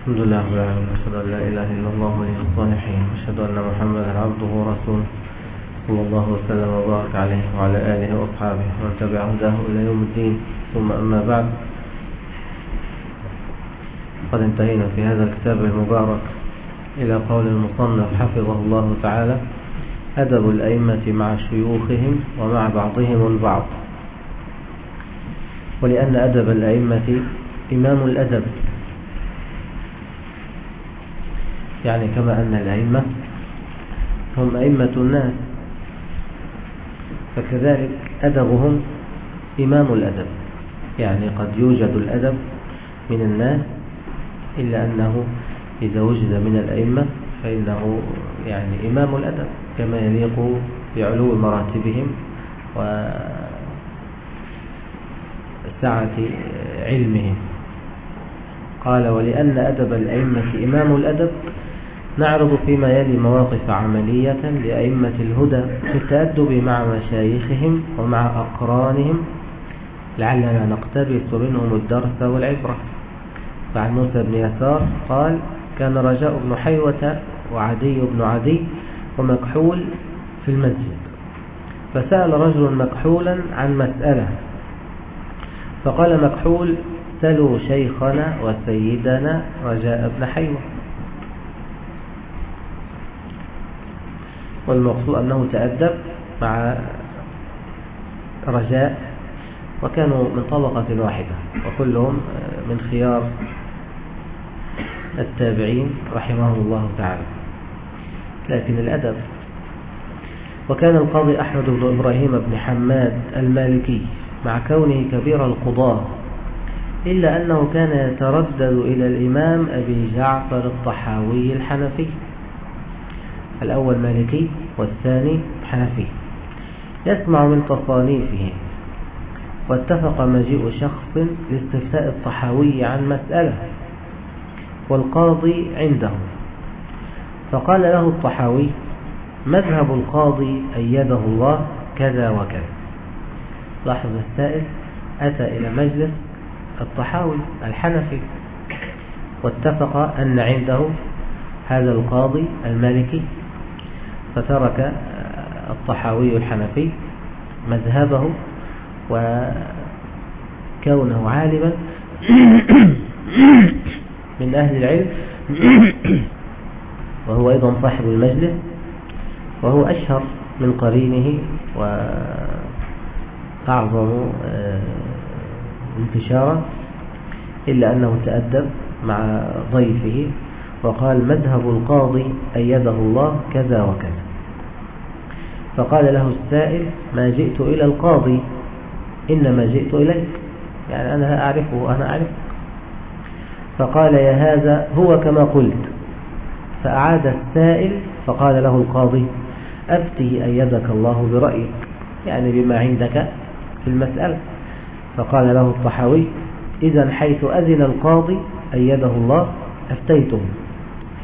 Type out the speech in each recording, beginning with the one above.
الحمد لله رب العالمين أشهد أن لا إله إلا الله ولي الصالحين أشهد أن محمدا عبده ورسوله صلى الله وسلم وبارك عليه وعلى آله وأصحابه ومن تبع هداه إلى يوم الدين. ثم أما بعد قد انتهينا في هذا الكتاب المبارك إلى قول المصنف حفظه الله تعالى أدب الأئمة مع شيوخهم ومع بعضهم البعض. ولأن أدب الأئمة إمام الأدب. يعني كما أن الأئمة هم أئمة الناس فكذلك أدبهم إمام الأدب يعني قد يوجد الأدب من الناس إلا أنه إذا وجد من الأئمة فإنه يعني إمام الأدب كما يليق بعلو مراتبهم وسعة علمهم. قال ولأن أدب الأئمة إمام الأدب نعرض فيما يلي مواقف عملية لأئمة الهدى في التأدب مع مشايخهم ومع أقرانهم. لعلنا نقتبس منهم الدرس والعبرة. فعن موسى بن يسار قال كان رجاء بن حيوة وعدي بن عدي ومكحول في المسجد. فسأل رجل مكحولا عن مسألة فقال مكحول سلوا شيخنا وسيدنا رجاء بن حيوة. والمقصود أنه تأدب مع رجاء وكانوا من طبقة واحدة وكلهم من خيار التابعين رحمهم الله تعالى. لكن الأدب وكان القاضي أحمد بن إبراهيم بن حماد المالكي مع كونه كبير القضاة إلا أنه كان يتردد إلى الإمام أبي جعفر الطحاوي الحنفي. الأول مالكي والثاني حنفي. يسمع من تصانيفه. واتفق مجيء شخص لاستفتاء الطحاوي عن مسألة. والقاضي عنده. فقال له الطحاوي مذهب القاضي أيده الله كذا وكذا. لاحظ السائل أتى إلى مجلس الطحاوي الحنفي. واتفق أن عنده هذا القاضي المالكي. فترك الطحاوي الحنفي مذهبه وكونه عالما من أهل العلم وهو أيضا صاحب المجلس وهو أشهر من قرينه وأعظم آه، انتشارا إلا أنه تأدب مع ضيفه وقال مذهب القاضي أيده الله كذا وكذا. فقال له السائل ما جئت إلى القاضي إنما جئت إليك. يعني أنا أعرفه وأنا أعرفه فقال يا هذا هو كما قلت. فأعاد السائل فقال له القاضي أفتي أيدك الله برأيك يعني بما عندك في المسألة. فقال له الطحاوي إذا حيث أذن القاضي أيده الله أفتيته.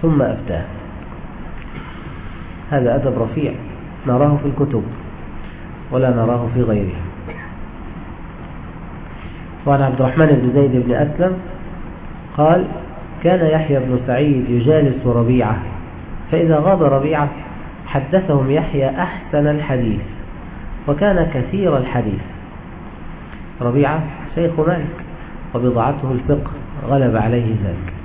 ثم أفتاه. هذا أدب رفيع. نراه في الكتب ولا نراه في غيرها وعن عبد الرحمن بن زيد بن أسلم قال كان يحيى بن سعيد يجالس ربيعة فإذا غاب ربيعة حدثهم يحيى أحسن الحديث وكان كثير الحديث. ربيعة شيخ مالك وبضعته الفقه غلب عليه ذلك.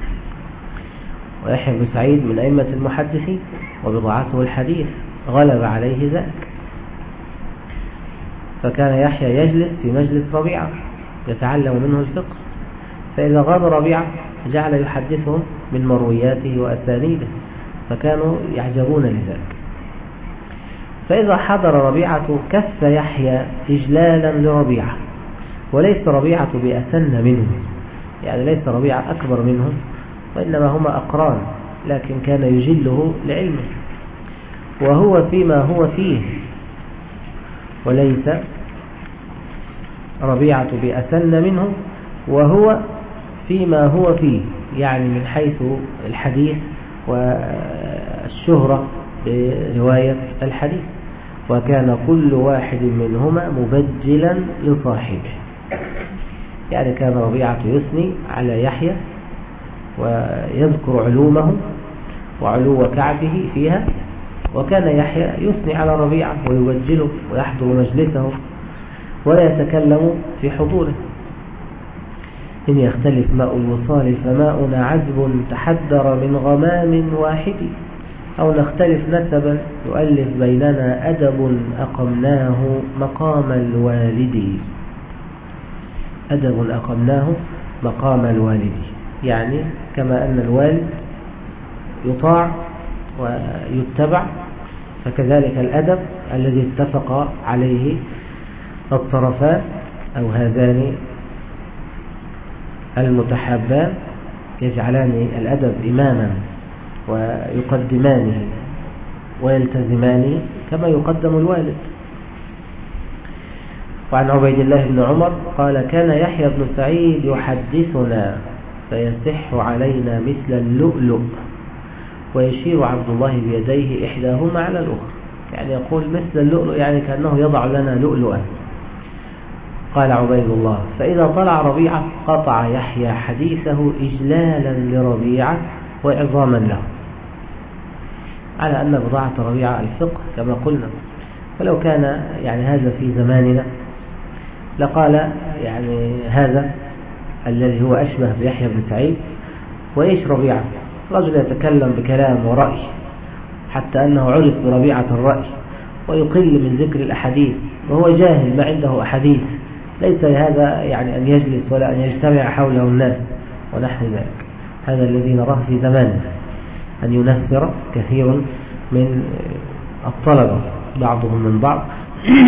ويحيى بن سعيد من أئمة المحدثين وبضعته الحديث غلب عليه ذلك. فكان يحيى يجلس في مجلس ربيعة يتعلم منه الفقه فإذا غاب ربيعة جعل يحدثهم من مروياته وأسانيده فكانوا يعجبون لذلك. فإذا حضر ربيعة كف يحيى إجلالا لربيعة وليس ربيعة بأسن منه يعني ليس ربيعة أكبر منه وإنما هما أقران لكن كان يجله لعلمه. وهو فيما هو فيه. وليس ربيعة بأسن منه وهو فيما هو فيه يعني من حيث الحديث والشهرة برواية الحديث. وكان كل واحد منهما مبجلا لصاحبه. يعني كان ربيعة يثني على يحيى ويذكر علومه وعلو كعبه فيها وكان يحيى يثني على ربيعة ويوجله ويحضر مجلسه ولا يتكلم في حضوره. إن يختلف ماء الوصال فماؤنا عذب تحدر من غمام واحد. أو نختلف نسبا يؤلف بيننا أدب أقمناه مقام الوالد. أدب أقمناه مقام الوالد. يعني كما أن الوالد يطاع ويتبع فكذلك الأدب الذي اتفق عليه الطرفان أو هذان المتحابان يجعلان الأدب إماما ويقدمانه ويلتزمانه كما يقدم الوالد. وعن عبيد الله بن عمر قال كان يحيى بن سعيد يحدثنا فيصح علينا مثل اللؤلؤ. ويشير عبد الله بيديه إحداهما على الأخرى. يعني يقول مثل اللؤلؤ يعني كأنه يضع لنا لؤلؤا. قال عبيد الله فإذا طلع ربيعة قطع يحيى حديثه إجلالا لربيعة وعظاما له. على أن بضاعة ربيعة الفقه كما قلنا. ولو كان يعني هذا في زماننا لقال يعني هذا الذي هو أشبه بيحيى بن سعيد وإيش ربيعة؟ رجل يتكلم بكلام ورأي حتى أنه عرف بربيعة الرأي ويقل من ذكر الأحاديث وهو جاهل ما عنده أحاديث ليس لهذا يعني أن يجلس ولا أن يجتمع حوله الناس ونحن ذلك. هذا الذي نراه في زماننا أن ينفر كثير من الطلبة بعضهم من بعض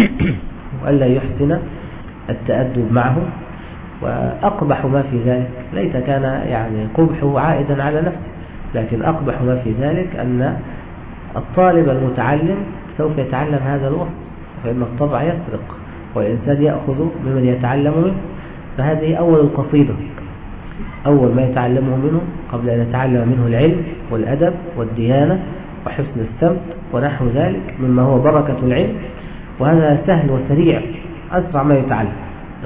وألا يحسن التأدب معه. وأقبح ما في ذلك. ليس كان يعني قبحه عائدا على نفسه لكن أقبح ما في ذلك أن الطالب المتعلم سوف يتعلم هذا الوصف فإن الطبع يسرق والإنسان يأخذ ممن يتعلم منه. فهذه أول القصيدة أول ما يتعلمه منه قبل أن يتعلم منه العلم والأدب والديانة وحسن السمت ونحو ذلك مما هو بركة العلم. وهذا سهل وسريع أسرع ما يتعلم.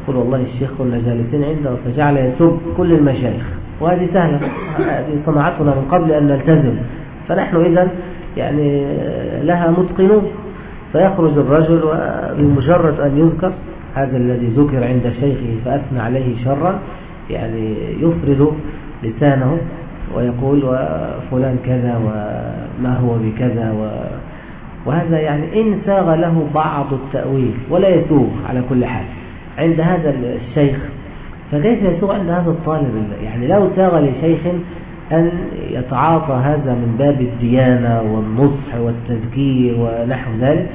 يقول والله الشيخ كنا جالسين عنده فجعل يسب كل المشايخ. وهذه سهلة. هذه صنعتنا من قبل أن نلتزم. فنحن إذا يعني لها متقنون فيخرج الرجل بمجرد أن يذكر هذا الذي ذكر عند شيخه فأثنى عليه شرا يعني يفرد لسانه ويقول وفلان كذا وما هو بكذا و وهذا يعني إن ساغ له بعض التأويل ولا يسوغ على كل حال. عند هذا الشيخ. فكيف يسوغ عند هذا الطالب يعني لو ساغ لشيخ أن يتعاطى هذا من باب الديانة والنصح والتذكير ونحو ذلك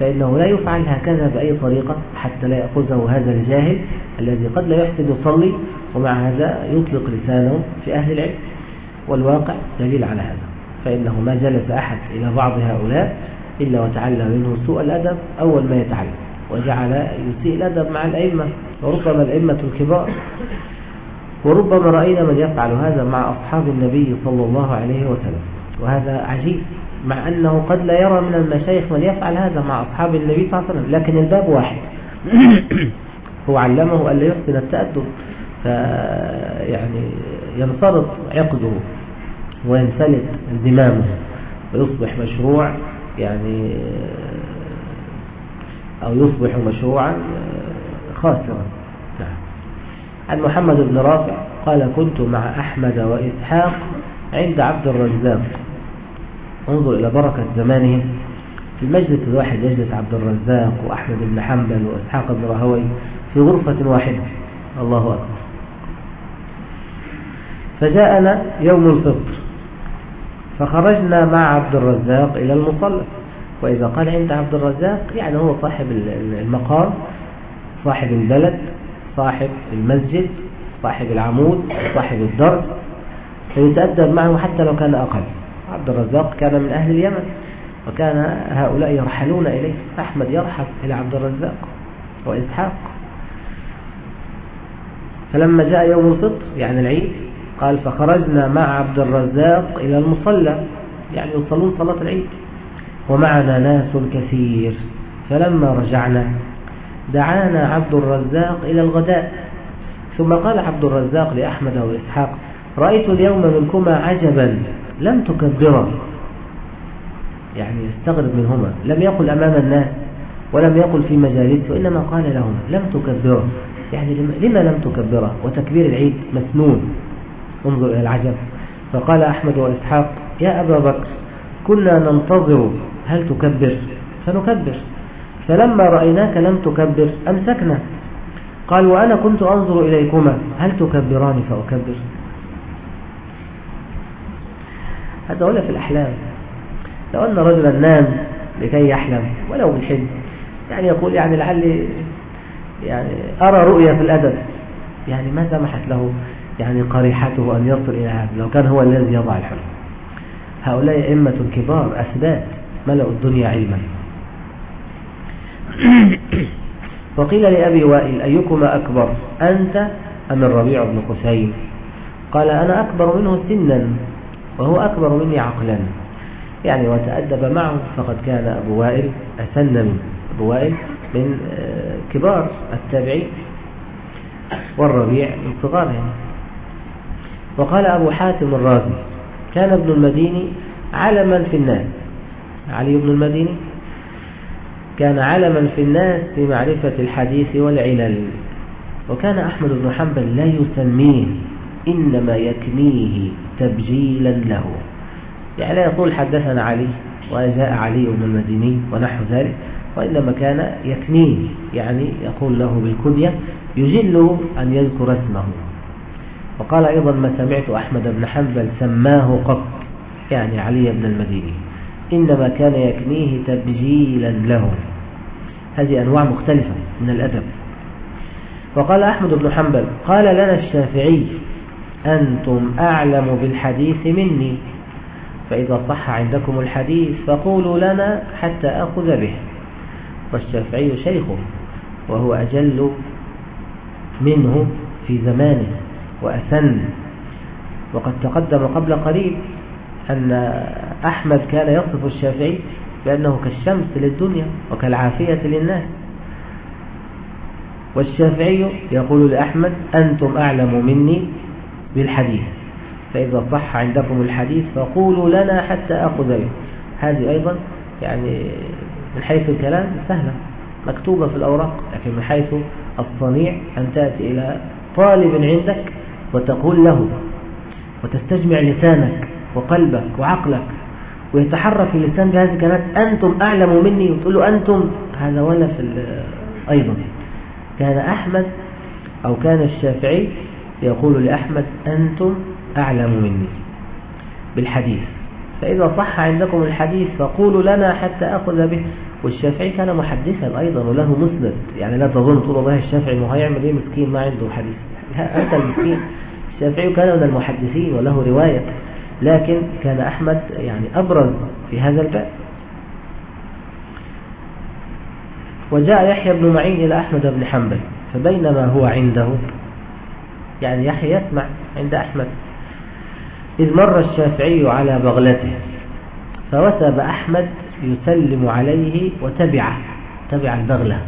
فإنه لا يفعل هكذا بأي طريقة حتى لا يأخذه هذا الجاهل الذي قد لا يحسن يصلي ومع هذا يطلق لسانه في أهل العلم. والواقع دليل على هذا. فإنه ما جلس أحد إلى بعض هؤلاء إلا وتعلم منه سوء الأدب أول ما يتعلم. وجعل يسيء الأدب مع الأئمة وربما الأئمة الكبار وربما رأينا من يفعل هذا مع أصحاب النبي صلى الله عليه وسلم. وهذا عجيب مع أنه قد لا يرى من المشايخ من يفعل هذا مع أصحاب النبي صلى الله عليه وسلم لكن الباب واحد. هو علمه أن لا يحسن التأدب فيعني ينفرط عقده وينفلت زمامه ويصبح مشروع يعني أو يصبح مشروعا خاسرا. عن محمد بن رافع قال كنت مع أحمد وإسحاق عند عبد الرزاق. انظر إلى بركة زمانهم في المجلس الواحد يجلس عبد الرزاق وأحمد بن حنبل وإسحاق بن راهوي في غرفة واحدة. الله أكبر. فجاءنا يوم الفطر فخرجنا مع عبد الرزاق إلى المصلى. وإذا قال عند عبد الرزاق يعني هو صاحب المقام صاحب البلد صاحب المسجد صاحب العمود صاحب الدرس فيتأدب معه حتى لو كان أقل. عبد الرزاق كان من أهل اليمن وكان هؤلاء يرحلون إليه. أحمد يرحل إلى عبد الرزاق وإسحاق. فلما جاء يوم الفطر يعني العيد قال فخرجنا مع عبد الرزاق إلى المصلى. يعني يصلون صلاة العيد. ومعنا ناس كثير. فلما رجعنا دعانا عبد الرزاق إلى الغداء. ثم قال عبد الرزاق لأحمد وإسحاق رأيت اليوم منكما عجبا لم تكبرا. يعني يستغرب منهما لم يقل أمام الناس ولم يقل في مجالسه وإنما قال لهم لم تكبرا. يعني لما لم تكبرا؟ وتكبير العيد مسنون. انظر إلى العجب. فقال أحمد وإسحاق يا أبا بكر كنا ننتظر هل تكبر؟ فنكبر فلما رأيناك لم تكبر أمسكنا. قال وأنا كنت أنظر إليكما هل تكبران فأكبر؟ هذا ولا في الأحلام. لو أن رجلا نام لكي يحلم ولو بالحلم. يعني يقول يعني لعلي يعني أرى رؤية في الأدب. يعني ما سمحت له يعني قريحته أن يصل إلى هذا لو كان هو الذي يضع الحلم. هؤلاء أئمة كبار أسباب. ملأوا الدنيا علما. وقيل لأبي وائل أيكما أكبر؟ أنت أم الربيع بن قسيم؟ قال أنا أكبر منه سنا وهو أكبر مني عقلا. يعني وتأدب معه فقد كان أبو وائل أسن أبو وائل من آه، كبار التابعين والربيع من صغارهم. وقال أبو حاتم الرازي كان ابن المديني علما في الناس. علي بن المديني كان علما في الناس في معرفة الحديث والعلل وكان أحمد بن حنبل لا يسميه إنما يكنيه تبجيلا له. يعني لا يقول حدثنا علي وجاء علي بن المديني ونحو ذلك وإنما كان يكنيه يعني يقول له بالكنية يجله أن يذكر اسمه. وقال أيضا ما سمعت أحمد بن حنبل سماه قط يعني علي بن المديني. إنما كان يكنيه تبجيلا له. هذه أنواع مختلفة من الأدب. وقال أحمد بن حنبل قال لنا الشافعي أنتم أعلم بالحديث مني. فإذا صح عندكم الحديث فقولوا لنا حتى أخذ به. والشافعي شيخه وهو أجل منه في زمانه وأسن وقد تقدم قبل قليل أن أحمد كان يصف الشافعي بأنه كالشمس للدنيا وكالعافية للناس. والشافعي يقول لأحمد أنتم أعلم مني بالحديث. فإذا صح عندكم الحديث فقولوا لنا حتى أخذ به. هذه أيضا يعني من حيث الكلام سهلة مكتوبة في الأوراق لكن من حيث الصنيع أن تأتي إلى طالب عندك وتقول له وتستجمع لسانك وقلبك وعقلك ويتحرك اللسان بهذه الكلمات أنتم أعلم مني. وتقول له أنتم. هذا ولا في أيضا. كان أحمد أو كان الشافعي يقول لأحمد أنتم أعلم مني. بالحديث. فإذا صح عندكم الحديث فقولوا لنا حتى أخذ به. والشافعي كان محدثا أيضا وله مسند. يعني لا تظن طول الله الشافعي ما هيعمل إيه مسكين ما عنده حديث. أنت المسكين. الشافعي كان من المحدثين وله رواية. لكن كان أحمد يعني أبرز في هذا الباب وجاء يحيى بن معين إلى أحمد بن حنبل فبينما هو عنده يعني يحيى يسمع عند أحمد. إذ مر الشافعي على بغلته فوثب أحمد يسلم عليه وتبعه تبع البغلة.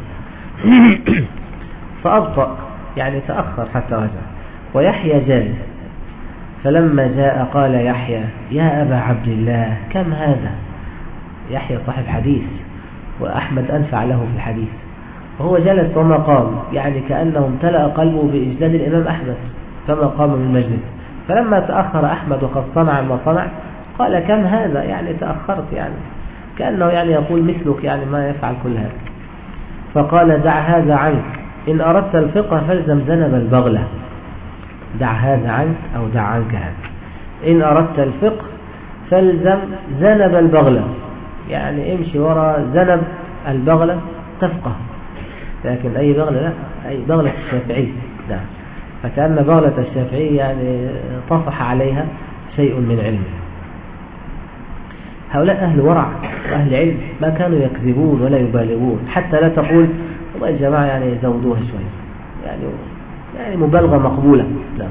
فأبطأ يعني تأخر حتى رجع. ويحيى جالس فلما جاء قال يحيى يا أبا عبد الله كم هذا؟ يحيى صاحب حديث وأحمد أنفع له في الحديث. وهو جلس وما قام يعني كأنه امتلأ قلبه بإجلال الإمام أحمد فما قام من المجلس. فلما تأخر أحمد وقد صنع ما صنع قال كم هذا؟ يعني تأخرت يعني. كأنه يعني يقول مثلك يعني ما يفعل كل هذا. فقال دع هذا عنك إن أردت الفقه فالزم ذنب البغلة. دع هذا عنك أو دع عنك هذا. إن أردت الفقه فالزم ذنب البغلة. يعني امشي وراء ذنب البغلة تفقه. لكن أي بغلة لا أي بغلة الشافعي نعم فكأن بغلة الشافعي يعني طفح عليها شيء من علم هؤلاء أهل ورع وأهل علم ما كانوا يكذبون ولا يبالغون. حتى لا تقول والله يا جماعة يعني زودوها شوية يعني يعني مبالغة مقبولة. لا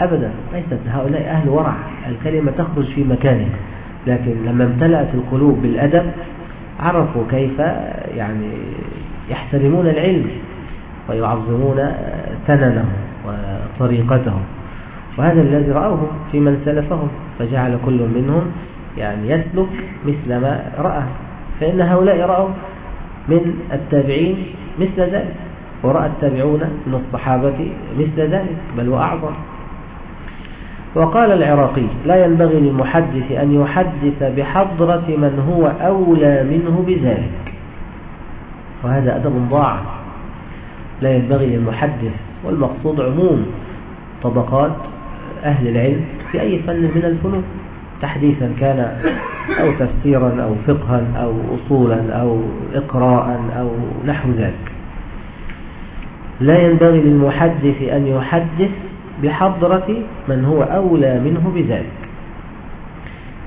أبدا ليست هؤلاء أهل ورع. الكلمة تخرج في مكانها. لكن لما امتلأت القلوب بالأدب عرفوا كيف يعني يحترمون العلم ويعظمون سننه وطريقته وهذا الذي رأوه في من سلفهم فجعل كل منهم يعني يسلك مثل ما رأى. فإن هؤلاء رأوا من التابعين مثل ذلك. ورأى التابعون من الصحابة مثل ذلك بل وأعظم وقال العراقي لا ينبغي للمحدث أن يحدث بحضرة من هو أولى منه بذلك. وهذا أدب ضاع. لا ينبغي للمحدث والمقصود عموم طبقات أهل العلم في أي فن من الفنون. تحديثا كان أو تفسيرا أو فقها أو أصولا أو إقراء أو نحو ذلك. لا ينبغي للمحدث أن يحدث بحضرة من هو أولى منه بذلك.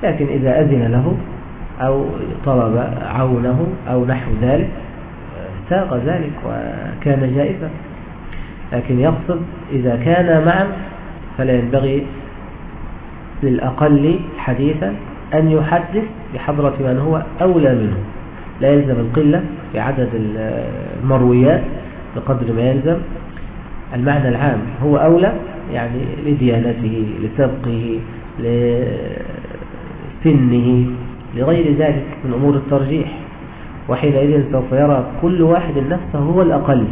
لكن إذا أذن له أو طلب عونه أو نحو ذلك ساق ذلك وكان جائزا لكن يقصد إذا كان معا فلا ينبغي للأقل حديثا أن يحدث بحضرة من هو أولى منه. لا يلزم القلة في عدد المرويات بقدر ما يلزم. المعنى العام هو أولى يعني لديانته لسبقه لسنه لغير ذلك من أمور الترجيح. وحينئذ سوف يرى كل واحد نفسه هو الأقل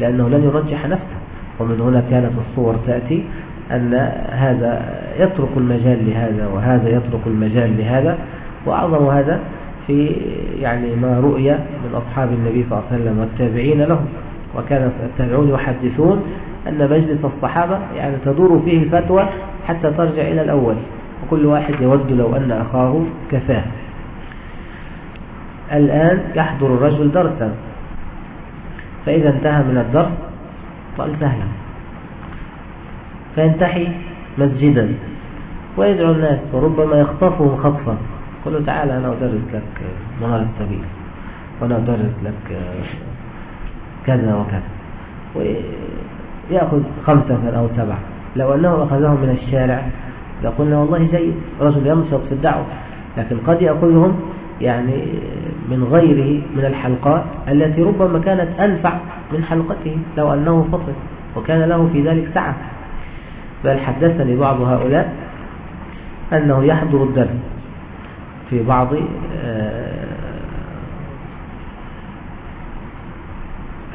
لأنه لن يرجح نفسه. ومن هنا كانت الصور تأتي أن هذا يترك المجال لهذا وهذا يترك المجال لهذا. وأعظم هذا في يعني ما رؤي من أصحاب النبي صلى الله عليه وسلم والتابعين لهم وكان التابعون يحدثون أن مجلس الصحابة يعني تدور فيه الفتوى حتى ترجع إلى الأول وكل واحد يود لو أن أخاه كفاه. الآن يحضر الرجل درسا. فإذا انتهى من الدرس قال سهلا. فينتحي مسجدا. ويدعو الناس وربما يخطفهم خطفا. قل له تعالى أنا أدرس لك منار السبيل. وأنا أدرس لك كذا وكذا. ويأخذ خمسة أو سبعة. لو أنه أخذهم من الشارع لقلنا والله جيد رجل ينشط في الدعوة. لكن قد يأخذهم يعني من غيره من الحلقات التي ربما كانت أنفع من حلقته لو أنه فصل وكان له في ذلك سعة. بل حدثني بعض هؤلاء أنه يحضر الدرس في بعض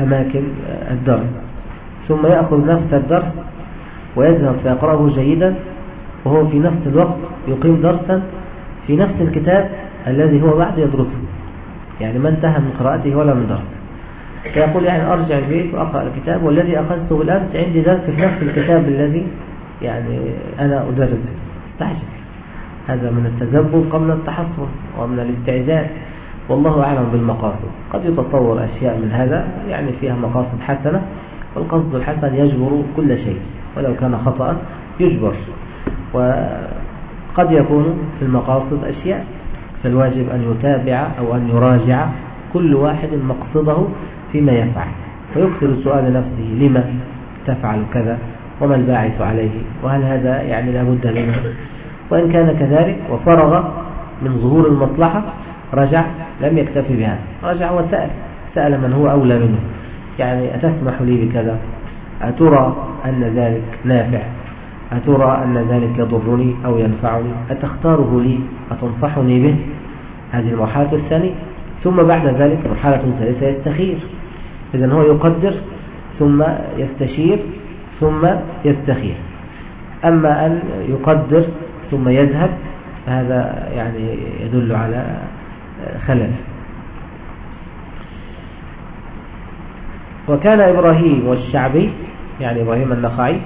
أماكن الدرس. ثم يأخذ نفس الدرس ويذهب فيقرأه جيدا وهو في نفس الوقت يقيم درسا في نفس الكتاب الذي هو بعد يدرسه. يعني ما انتهى من قراءته ولا من درسه. فيقول يعني أرجع البيت وأقرأ الكتاب والذي أخذته بالأمس عندي درس في نفس الكتاب الذي يعني أنا أدرسه. استعجل هذا من التذبذب قبل التحصن ومن الاستعجال والله أعلم بالمقاصد. قد يتصور أشياء من هذا يعني فيها مقاصد حسنة والقصد الحسن يجبر كل شيء ولو كان خطأ يجبر. وقد يكون في المقاصد أشياء فالواجب أن يتابع أو أن يراجع كل واحد مقصده فيما يفعل. ويكثر سؤال نفسه لما تفعل كذا؟ وما الباعث عليه؟ وهل هذا يعني لا بد منه؟ وإن كان كذلك وفرغ من ظهور المصلحة رجع لم يكتفي بها. رجع وسأل. سأل من هو أولى منه. يعني أتسمح لي بكذا؟ أترى أن ذلك نافع؟ أترى أن ذلك يضرني أو ينفعني؟ أتختاره لي؟ أتنصحني به؟ هذه المرحلة الثانية. ثم بعد ذلك مرحلة ثالثة يستخير. إذن هو يقدر ثم يستشير ثم يستخير. أما أن يقدر ثم يذهب هذا يعني يدل على خلل. وكان إبراهيم والشعبي يعني إبراهيم النخعي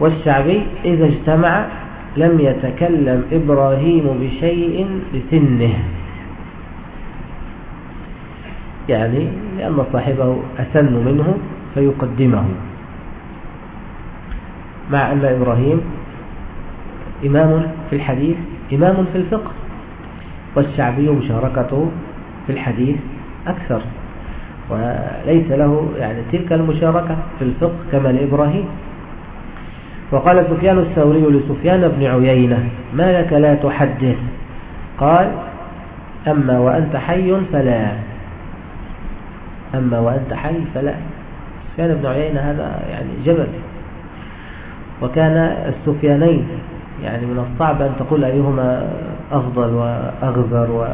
والشعبي إذا اجتمع لم يتكلم إبراهيم بشيء لسنه يعني لأن صاحبه أسن منه فيقدمه. مع أن إبراهيم إمام في الحديث إمام في الفقه. والشعبي مشاركته في الحديث أكثر. وليس له يعني تلك المشاركة في الفقه كما لإبراهيم. وقال سفيان الثوري لسفيان بن عيينة ما لك لا تحدث؟ قال أما وأنت حي فلا. أما وأنت حي فلا. سفيان بن عيينة هذا يعني جبل. وكان السفيانين يعني من الصعب أن تقول أيهما أفضل وأغزر و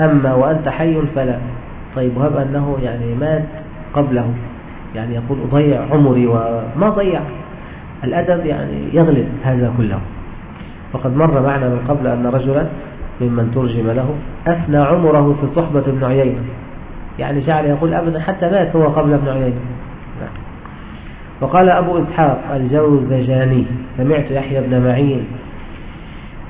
أما وأنت حي فلا. طيب وهب أنه يعني مات قبله. يعني يقول أضيع عمري وما ضيع الأدب يعني يغلب هذا كله. وقد مر معنا من قبل أن رجلا ممن ترجم له أثنى عمره في صحبة ابن عيينة. يعني جعل يقول أبدا حتى مات هو قبل ابن عيينة. وقال أبو إسحاق الجوزجاني سمعت يحيى بن معين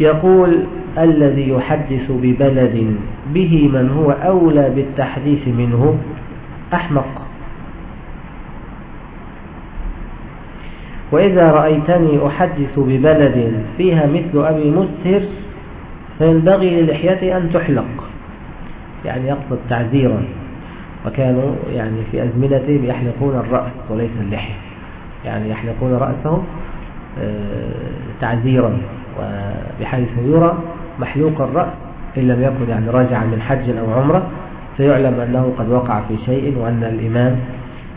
يقول الذي يحدث ببلد به من هو أولى بالتحديث منه أحمق. وإذا رأيتني أحدث ببلد فيها مثل أبي مسهر فينبغي للحيته أن تحلق. يعني يقصد تعذيرا وكانوا يعني في أزمنتهم يحلقون الرأس وليس اللحية. يعني يحلقون رأسهم آه، تعذيرا وبحيث يرى محلوق الرأس إن لم يكن يعني راجعا من حج أو عمرة سيعلم أنه قد وقع في شيء وأن الإمام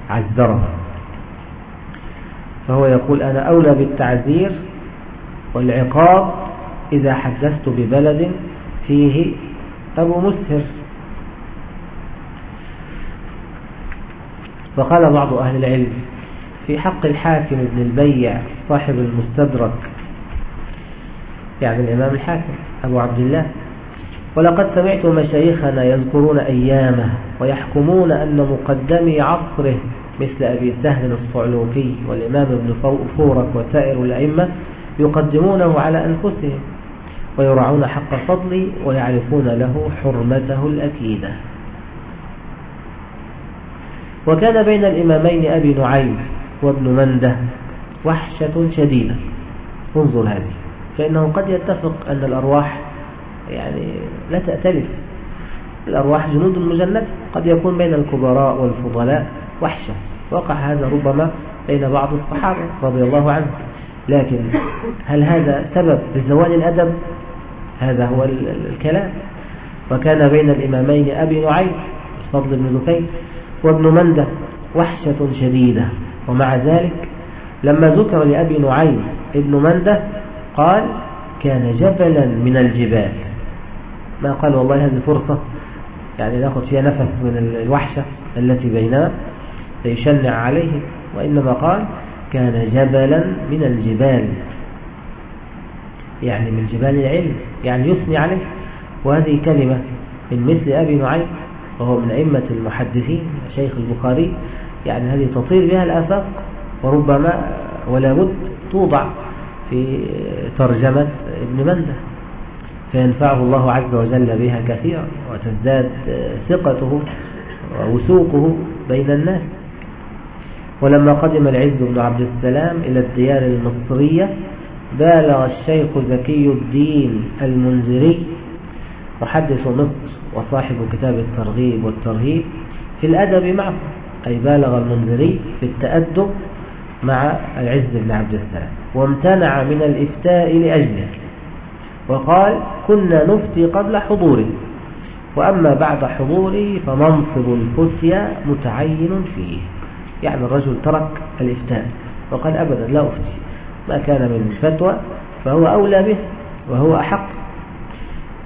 عذره فهو يقول أنا أولى بالتعذير والعقاب إذا حدثت ببلد فيه أبو مسهر. وقال بعض أهل العلم في حق الحاكم ابن البيع صاحب المستدرك يعني الإمام الحاكم أبو عبد الله. ولقد سمعت مشايخنا يذكرون أيامه ويحكمون أن مقدمي عصره مثل أبي سهل الصعلوكي والإمام ابن فورك وسائر الأئمة يقدمونه على أنفسهم ويرعون حق فضلي ويعرفون له حرمته الأكيدة. وكان بين الإمامين أبي نعيم وابن مندة وحشة شديدة. انظر هذه. فإنه قد يتفق أن الأرواح يعني لا تأتلف. الأرواح جنود مجندة قد يكون بين الكبراء والفضلاء وحشة. وقع هذا ربما بين بعض الصحابة رضي الله عنهم. لكن هل هذا سبب لزوال الأدب؟ هذا هو الكلام. وكان بين الإمامين أبي نعيم فضل بن دكين وابن مندة وحشة شديدة. ومع ذلك لما ذكر لأبي نعيم ابن مندة قال كان جبلا من الجبال. ما قال والله هذه فرصة يعني نأخذ فيها نفس من الوحشة التي بيننا سيشنع عليه وإنما قال كان جبلا من الجبال. يعني من جبال العلم يعني يثني عليه. وهذه كلمة من مثل أبي نعيم وهو من أئمة المحدثين شيخ البخاري يعني هذه تطير بها الآفاق وربما ولا بد توضع في ترجمة ابن مندة فينفعه الله عز وجل بها كثيرا وتزداد ثقته ووثوقه بين الناس. ولما قدم العز بن عبد السلام إلى الديار المصرية بالغ الشيخ زكي الدين المنذري محدث مصر وصاحب كتاب الترغيب والترهيب في الأدب معه. أي بالغ المنذري في التأدب مع العز بن عبد السلام وامتنع من الإفتاء لأجله وقال كنا نفتي قبل حضوره وأما بعد حضوره فمنصب الفتيا متعين فيه. يعني الرجل ترك الإفتاء وقال أبدا لا أفتي ما كان من فتوى فهو أولى به وهو أحق.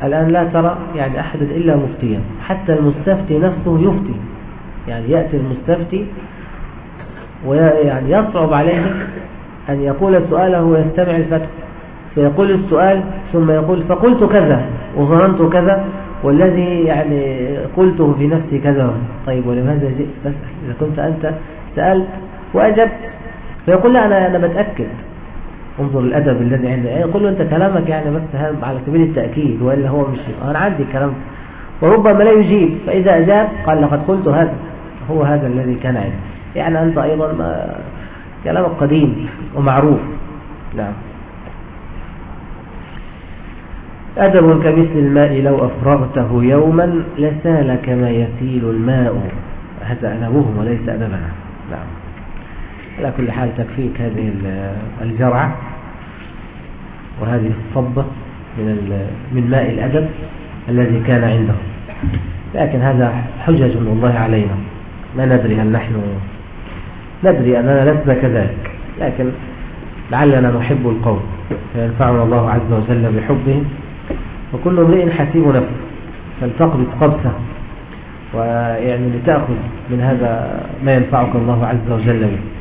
الآن لا ترى يعني أحد إلا مفتيا حتى المستفتي نفسه يفتي. يعني يأتي المستفتي ويعني يصعب عليه أن يقول سؤاله ويستمع الفتوى فيقول السؤال ثم يقول فقلت كذا وظننت كذا والذي يعني قلته في نفسي كذا. طيب ولماذا جئت؟ تسأل إذا كنت أنت سألت وأجبت. فيقول لا أنا, أنا بتأكد انظر الأدب الذي عنده يعني يقول له أنت كلامك يعني بس على سبيل التأكيد وإلا هو مش أنا عندي كلام. وربما لا يجيب. فإذا أجاب قال لقد قلت هذا. هو هذا الذي كان عندي يعني أنت أيضا ما كلامك قديم ومعروف. نعم. أدب كمثل الماء لو أفرغته يوما لسال كما يسيل الماء. هذا أدبهم وليس أدبنا. نعم. على كل حال تكفيك هذه الجرعة وهذه الصبة من من ماء الأدب الذي كان عندهم. لكن هذا حجج الله علينا. ما ندري هل نحن ندري أننا لسنا كذلك لكن لعلنا نحب القوم فينفعنا الله عز وجل بحبهم وكل امرئ حسيب نفسه فلتقبض قبسة ويعني لتأخذ من هذا ما ينفعك الله عز وجل به.